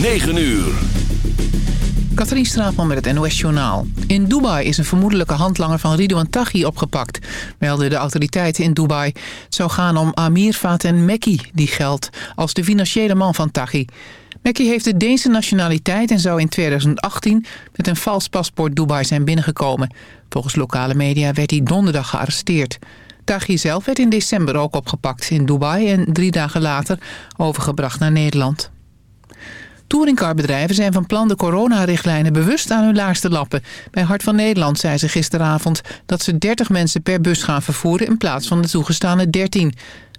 9 uur. Katrien Straatman met het NOS-journaal. In Dubai is een vermoedelijke handlanger van Ridouan Taghi opgepakt, melden de autoriteiten in Dubai. Het zou gaan om Amir Faten Mekki, die geldt als de financiële man van Taghi. Mekki heeft de Deense nationaliteit en zou in 2018 met een vals paspoort Dubai zijn binnengekomen. Volgens lokale media werd hij donderdag gearresteerd. Taghi zelf werd in december ook opgepakt in Dubai en drie dagen later overgebracht naar Nederland. Touringcarbedrijven zijn van plan de coronarichtlijnen bewust aan hun laarste lappen. Bij Hart van Nederland zei ze gisteravond dat ze 30 mensen per bus gaan vervoeren in plaats van de toegestane 13.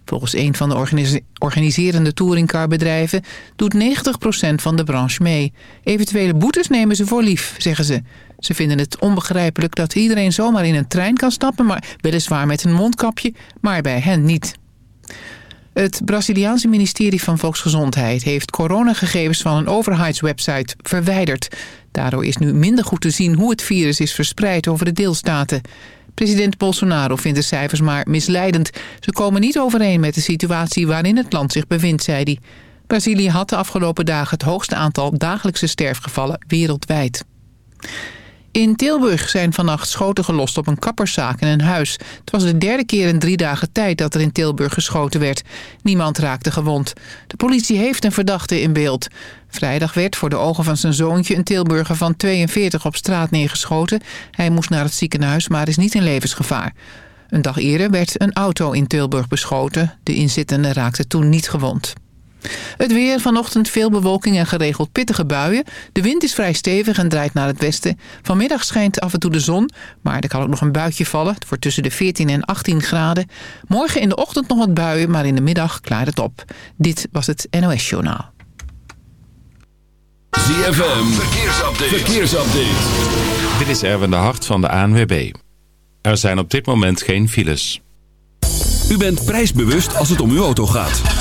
Volgens een van de organiserende touringcarbedrijven doet 90% van de branche mee. Eventuele boetes nemen ze voor lief, zeggen ze. Ze vinden het onbegrijpelijk dat iedereen zomaar in een trein kan stappen... maar weliswaar met een mondkapje, maar bij hen niet. Het Braziliaanse ministerie van Volksgezondheid heeft coronagegevens van een overheidswebsite verwijderd. Daardoor is nu minder goed te zien hoe het virus is verspreid over de deelstaten. President Bolsonaro vindt de cijfers maar misleidend. Ze komen niet overeen met de situatie waarin het land zich bevindt, zei hij. Brazilië had de afgelopen dagen het hoogste aantal dagelijkse sterfgevallen wereldwijd. In Tilburg zijn vannacht schoten gelost op een kapperszaak en een huis. Het was de derde keer in drie dagen tijd dat er in Tilburg geschoten werd. Niemand raakte gewond. De politie heeft een verdachte in beeld. Vrijdag werd voor de ogen van zijn zoontje een Tilburger van 42 op straat neergeschoten. Hij moest naar het ziekenhuis, maar is niet in levensgevaar. Een dag eerder werd een auto in Tilburg beschoten. De inzittenden raakte toen niet gewond. Het weer, vanochtend veel bewolking en geregeld pittige buien. De wind is vrij stevig en draait naar het westen. Vanmiddag schijnt af en toe de zon, maar er kan ook nog een buitje vallen. Het wordt tussen de 14 en 18 graden. Morgen in de ochtend nog wat buien, maar in de middag klaart het op. Dit was het NOS Journaal. ZFM, verkeersupdate. verkeersupdate. Dit is Erwin de Hart van de ANWB. Er zijn op dit moment geen files. U bent prijsbewust als het om uw auto gaat.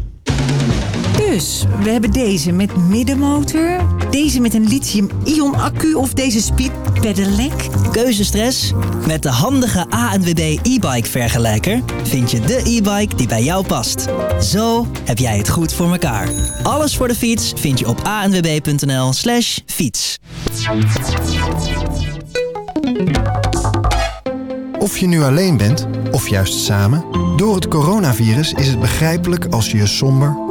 Dus, we hebben deze met middenmotor, deze met een lithium-ion accu of deze speed pedelec. Keuzestress? Met de handige ANWB e-bike vergelijker vind je de e-bike die bij jou past. Zo heb jij het goed voor elkaar. Alles voor de fiets vind je op anwb.nl slash fiets. Of je nu alleen bent, of juist samen... door het coronavirus is het begrijpelijk als je je somber,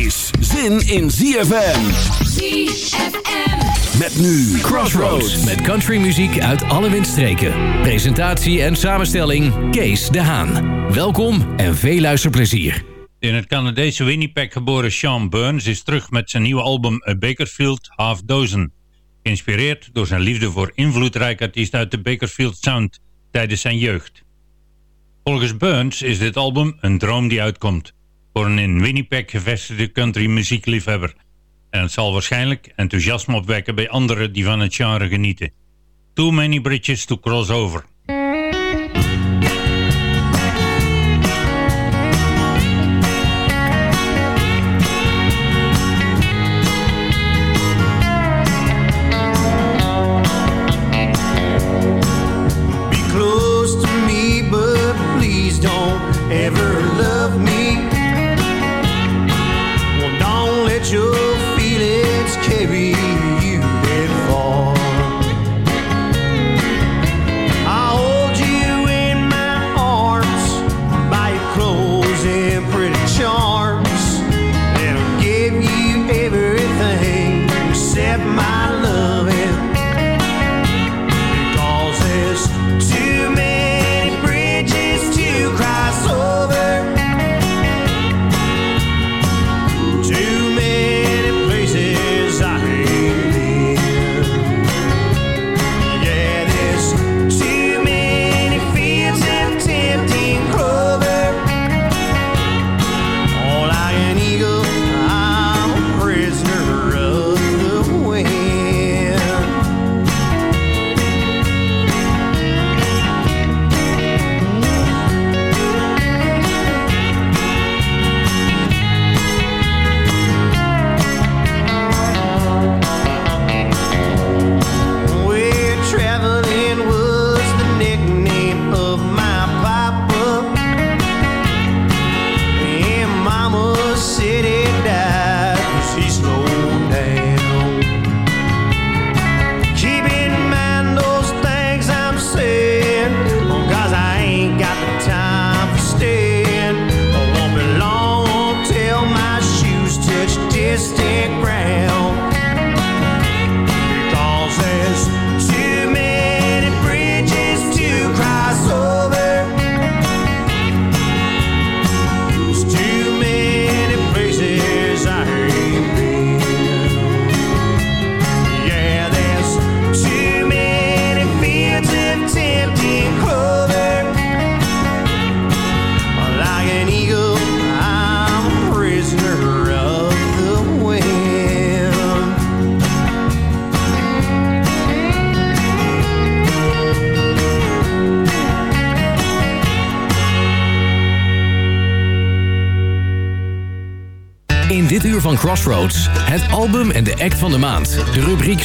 is zin in ZFM. ZFM. Met nu Crossroads met countrymuziek uit alle windstreken. Presentatie en samenstelling Kees de Haan. Welkom en veel luisterplezier. In het Canadese Winnipeg geboren Sean Burns is terug met zijn nieuwe album A Bakersfield Half Dozen. Geïnspireerd door zijn liefde voor invloedrijke artiesten uit de Bakersfield Sound tijdens zijn jeugd. Volgens Burns is dit album een droom die uitkomt voor een in Winnipeg gevestigde country muziekliefhebber. En het zal waarschijnlijk enthousiasme opwekken bij anderen die van het genre genieten. Too many bridges to cross over.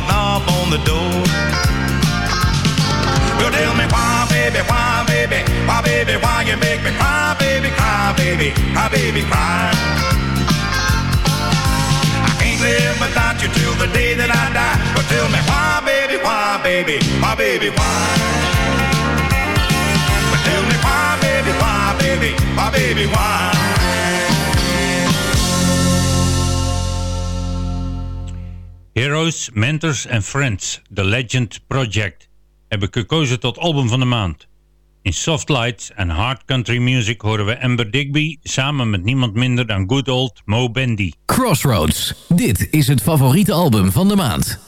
The knob on the door. You tell me why, baby, why, baby, why, baby, why you make me cry, baby, cry, baby, cry, baby, cry. I can't live without you till the day that I die. But tell me why, baby, why, baby, why, baby, why? Tell me why, baby, why, baby, why, baby, why? Heroes, Mentors and Friends, The Legend Project, heb ik gekozen tot album van de maand. In Soft Lights en Hard Country Music horen we Amber Digby samen met niemand minder dan good old Mo Bendy. Crossroads. Dit is het favoriete album van de maand.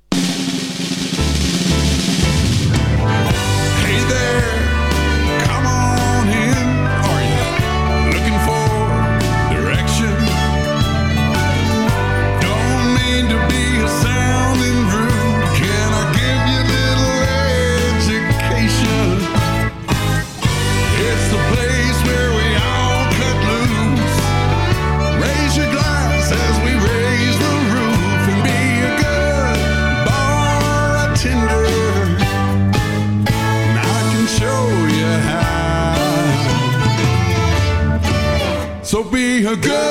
her good.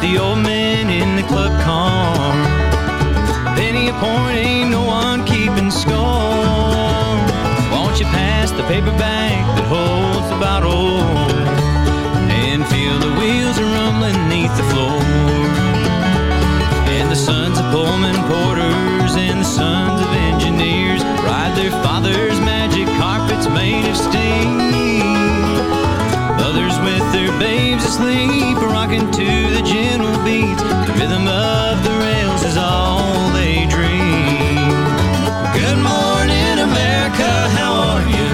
With the old men in the club car. Penny a point, ain't no one keeping score. Won't you pass the paper bag that holds the bottle and feel the wheels are rumbling neath the floor? And the sons of Pullman porters and the sons of engineers ride their father's their babes asleep, rocking to the gentle beats. The rhythm of the rails is all they dream. Good morning, America, how are you?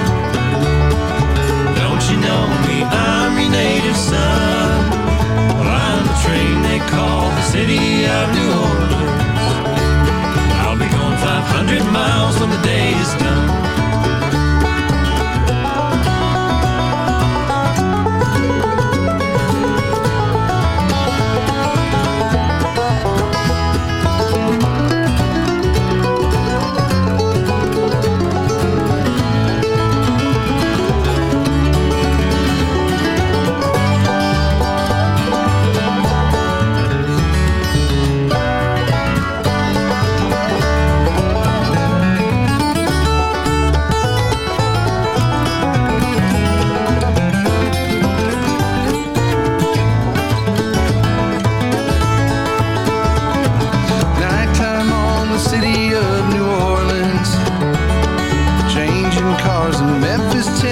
Don't you know me? I'm your native son. Well, I'm the train they call the city of New Orleans. I'll be going 500 miles when the day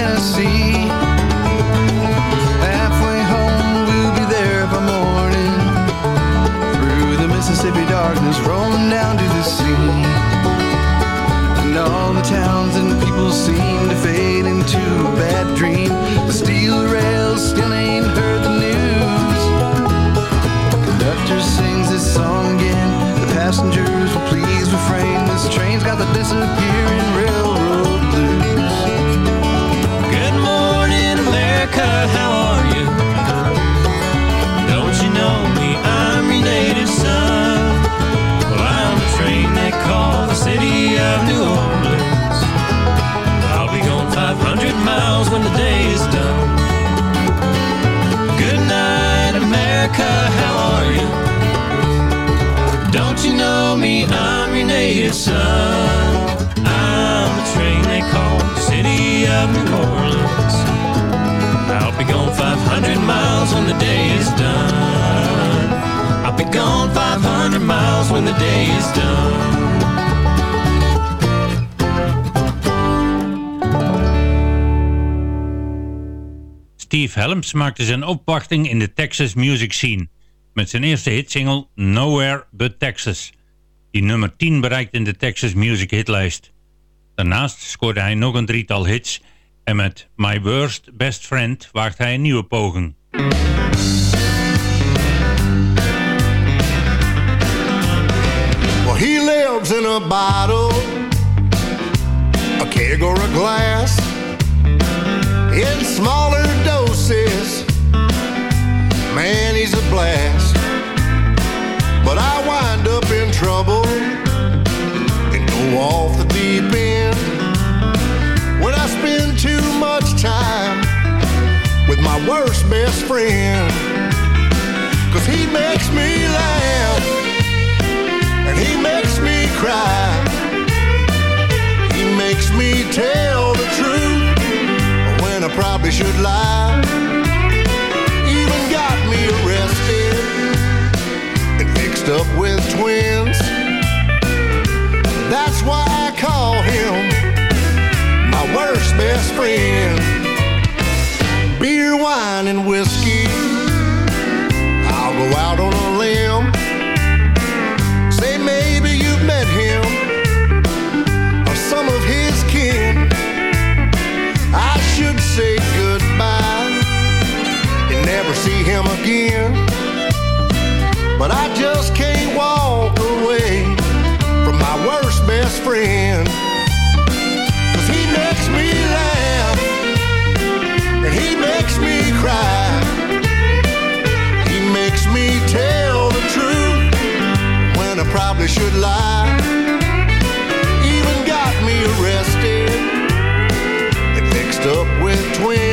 Tennessee. Son. I'm the train they call city of New Orleans. I'll gone 500 miles when the day is done. I'll be gone 500 miles when the day done. Steve Helms maakte zijn opwachting in de Texas music scene met zijn eerste hitsingle Nowhere But Texas, die nummer 10 bereikt in de Texas music hitlijst. Daarnaast scoorde hij nog een drietal hits en met My Worst Best Friend waagt hij een nieuwe poging. Well, he lives in a bottle, a keg or a glass, in smaller doses. last. But I wind up in trouble worst best friend. Cause he makes me laugh and he makes me cry. He makes me tell the truth when I probably should lie. Even got me arrested and mixed up with twins. That's why I call him my worst best friend. And whiskey. I'll go out on a limb. Say maybe you've met him or some of his kin. I should say goodbye and never see him again. But I just can't probably should lie. Even got me arrested and mixed up with twins.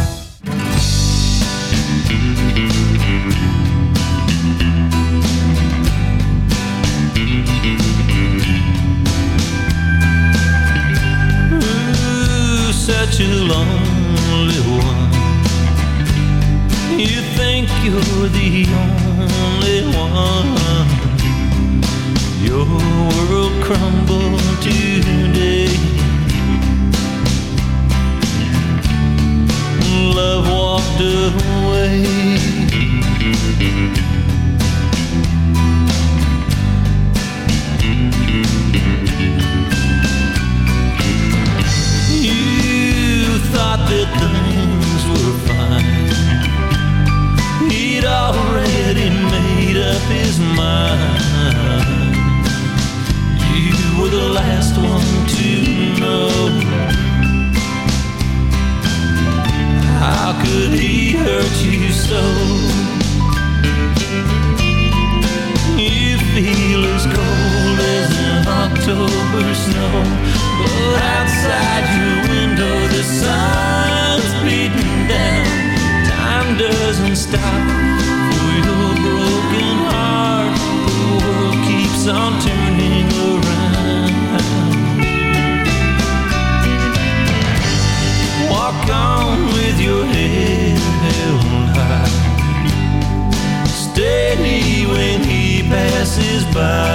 somebody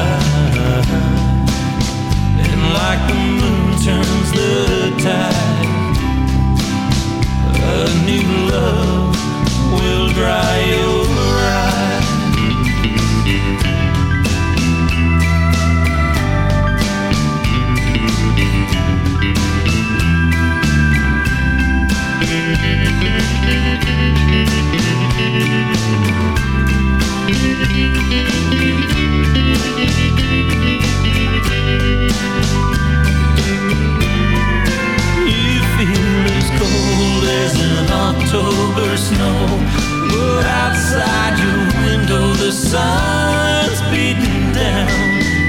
sun's beating down.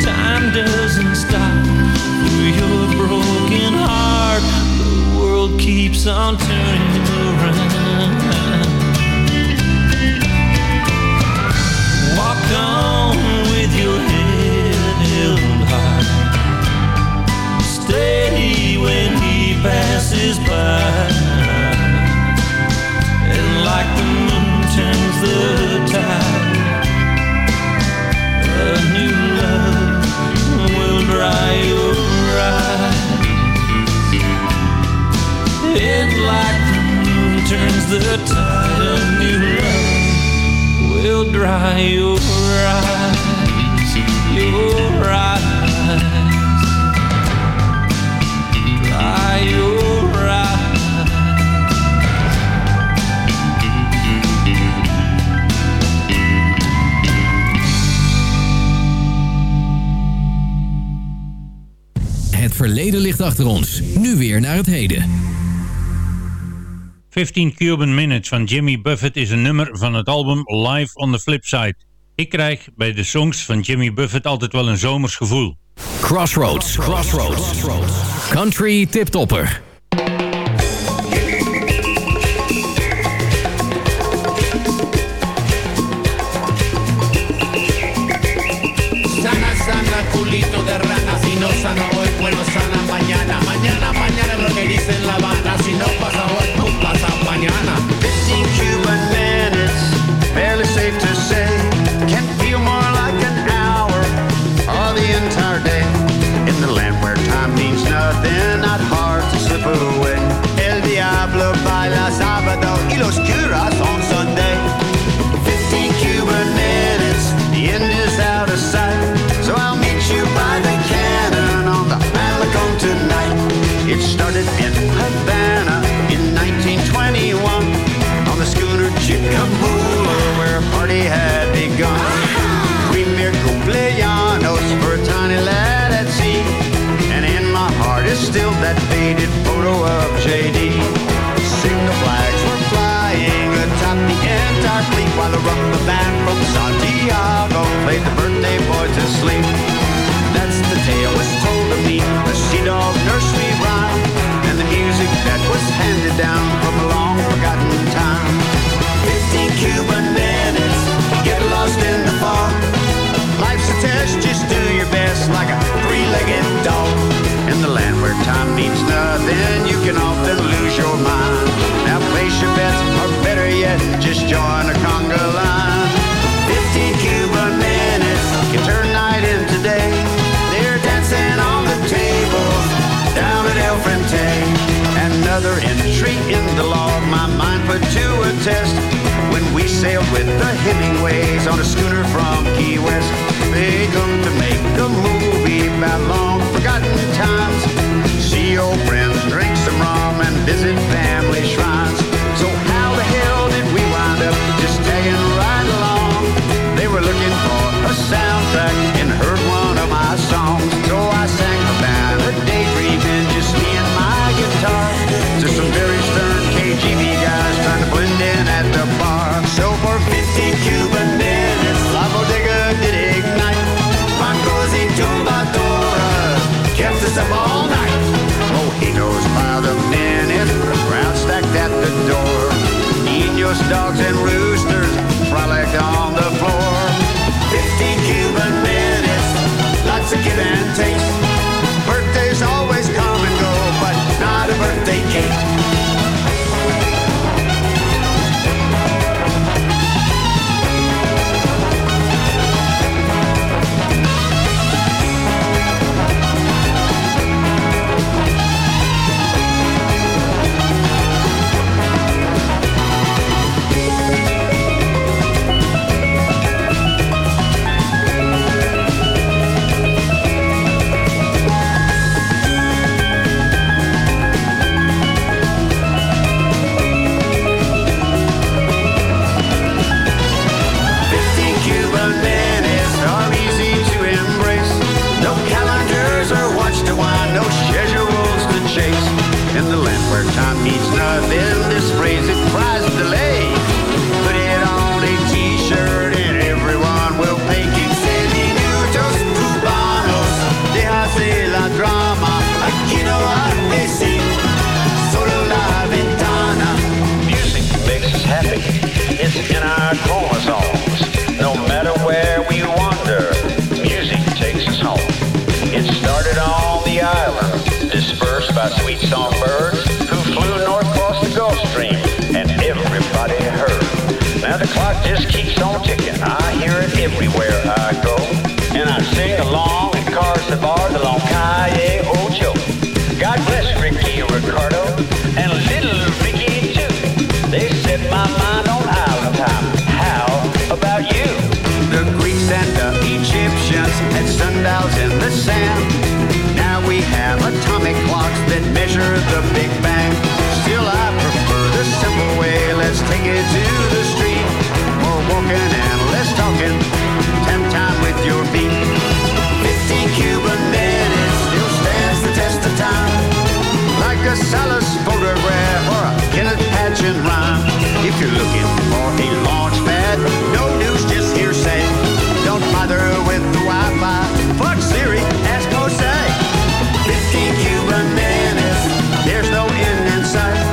Time doesn't stop for your broken heart. The world keeps on turning turns the tide, a new love will dry your eyes, your eyes. Dry your eyes. Het verleden ligt achter ons. Nu weer naar het heden. 15 Cuban Minutes van Jimmy Buffett is een nummer van het album Live on the Flipside. Ik krijg bij de songs van Jimmy Buffett altijd wel een zomers gevoel. Crossroads. Crossroads. Country tiptopper. Sana, sana, culito de rana. Si no sana hoy, bueno, sana mañana. Mañana, mañana es lo que dice en La Habana. Si no pasa hoy, mañana. To. That's the tale was told to me, the sea dog nursery rhyme, and the music that was handed down from a long forgotten time. 15 Cuban minutes, get lost in the fog. Life's a test, just do your best like a three-legged dog. In the land where time means nothing, you can often lose your mind. Now place your bets, or better yet, just join a put to a test when we sailed with the Hemingways on a schooner from Key West. They come to make a movie about long forgotten times. See old friends, drink some rum, and visit Horse, dogs, and roosters frolic on the floor. 15 Cuban minutes, lots of give and take. but easy to embrace. No calendars or watch to wind, no schedules to chase. In the land where time means nothing, this phrase. Put it on a t-shirt and everyone will cubanos, drama, aquí no hay solo la ventana. Music makes us happy, it's in our core. Sweet songbirds who flew north across the Gulf Stream, and everybody heard. Now the clock just keeps on ticking. I hear it everywhere I go, and I sing along in cars that bar along Calle Ocho. God bless Ricky Ricardo and little Ricky too. They set my mind Had sundials in the sand. Now we have atomic clocks that measure the Big Bang. Still, I prefer the simple way. Let's take it to the street. More walking and less talking. Time time with your feet. 15 Cuban minutes still stands the test of time. Like a Salas photograph or a Kenneth Patchen rhyme. If you're looking for a launch pad, no news, Fuck Siri, ask Jose. 15 Cuban minutes, there's no end in sight.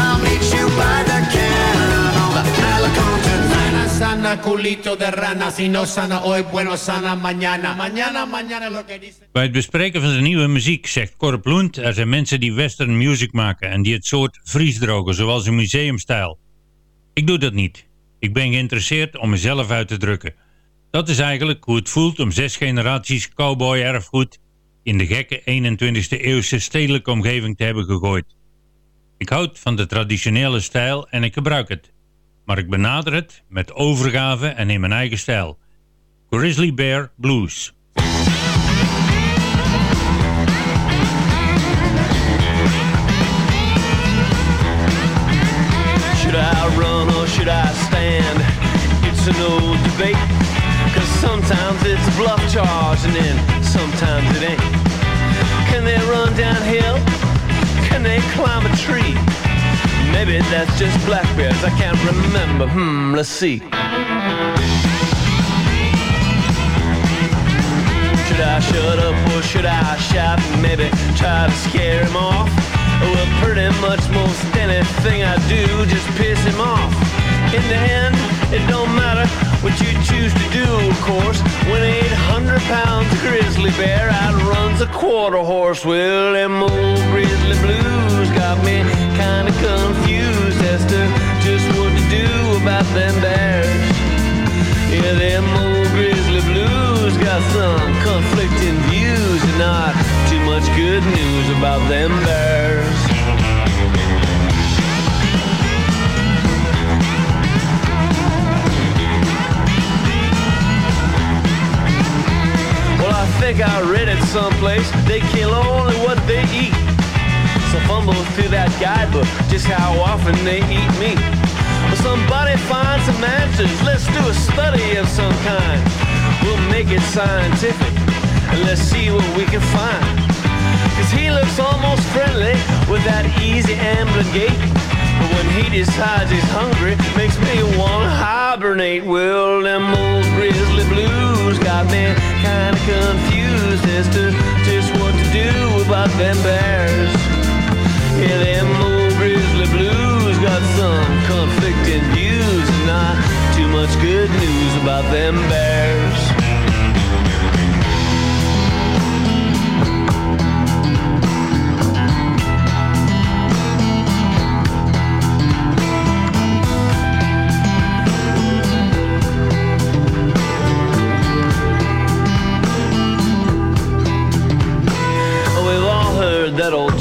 I'll meet you by the cannon on the Alicante Sana, sana, culito de rana. Si no sana hoy, bueno, sana mañana. Mañana, mañana lo que dice. Bij het bespreken van de nieuwe muziek zegt Corp Lund... er zijn mensen die western music maken en die het soort vriesdrogen, zoals een museumstijl. Ik doe dat niet. Ik ben geïnteresseerd om mezelf uit te drukken. Dat is eigenlijk hoe het voelt om zes generaties cowboy erfgoed... in de gekke 21e eeuwse stedelijke omgeving te hebben gegooid. Ik houd van de traditionele stijl en ik gebruik het. Maar ik benader het met overgave en in mijn eigen stijl. Grizzly Bear Blues. Should I run or should I stand? It's an old debate. Sometimes it's a bluff charge and then sometimes it ain't. Can they run downhill? Can they climb a tree? Maybe that's just black bears. I can't remember. Hmm, let's see. Should I shut up or should I shout maybe try to scare him off? Well, pretty much most anything I do just piss him off. In the end, it don't matter what you choose to do, of course. When 800 pounds of grizzly bear outruns a quarter horse, well, them old grizzly blues got me kinda confused as to just what to do about them bears. Yeah, them old grizzly blues got some conflicting views and not too much good news about them bears. Think I read it someplace. They kill only what they eat. So fumble through that guidebook, just how often they eat meat. Well, somebody find some answers. Let's do a study of some kind. We'll make it scientific, and let's see what we can find. Cause he looks almost friendly with that easy ambling gait. But when he decides he's hungry, makes me wanna hibernate. Well, them old grizzly blues got me kinda confused as to just what to do about them bears. Yeah, them old grizzly blues got some conflicting views and not too much good news about them bears.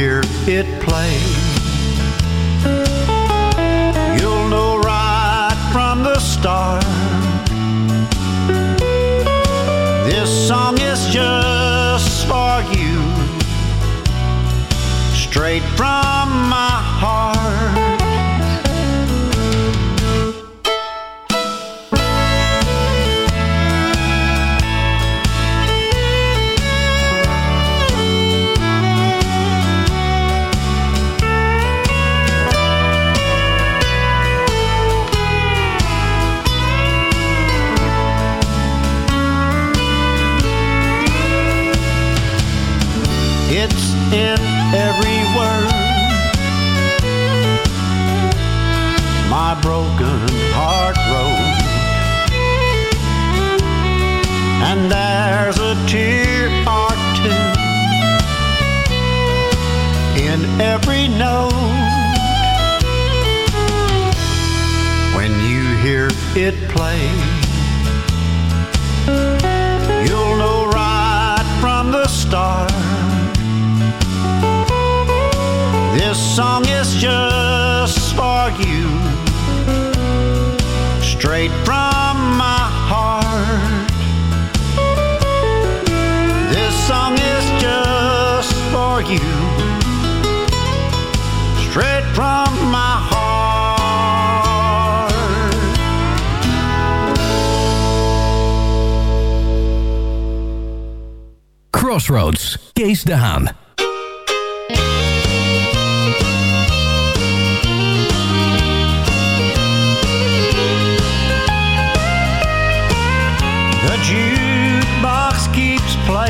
hear it play, you'll know right from the start. This song is just for you, straight from my heart.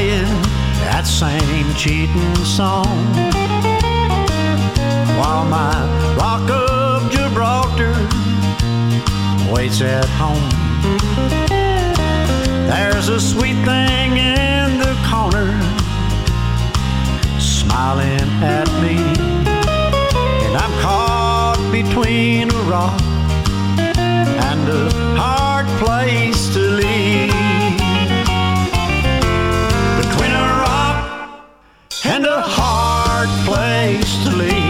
Playing that same cheating song. While my rock of Gibraltar waits at home. There's a sweet thing in the corner smiling at me, and I'm caught between a rock and a hard place a hard place to leave.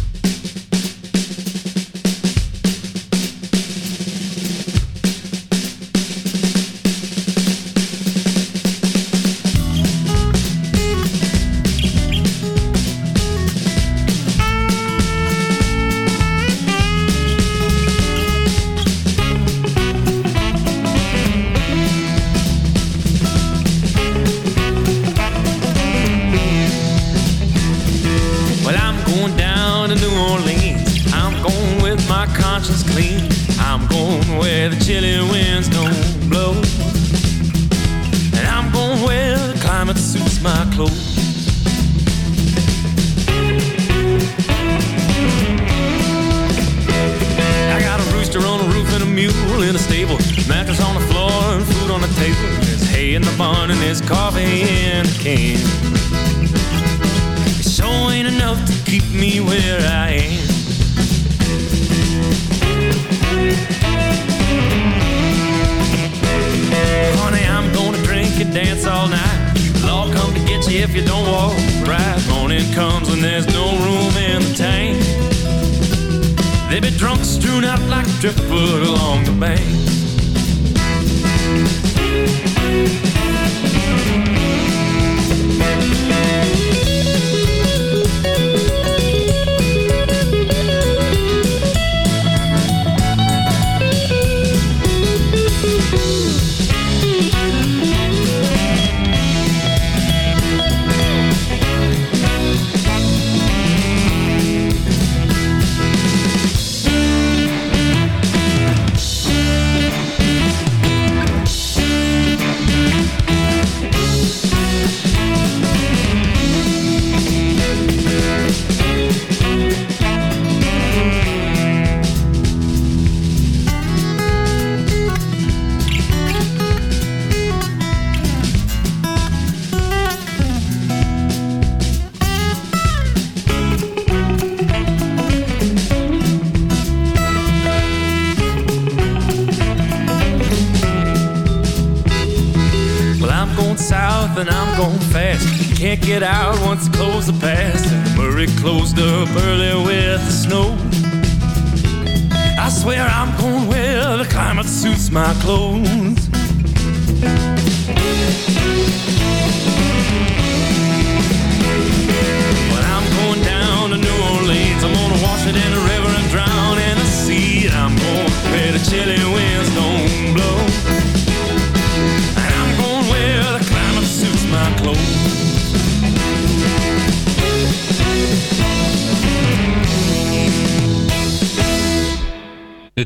Mule in a stable. Mattress on the floor and food on the table. There's hay in the barn and there's coffee in a can. It sure ain't enough to keep me where I am. Honey, I'm gonna drink and dance all night. Law come to get you if you don't walk right. Morning comes when there's no room in the tank. They be drunk strewn out like driftwood along the bank. Get out once the clothes are past. And the Murray closed up early with the snow. I swear I'm going where the climate suits my clothes.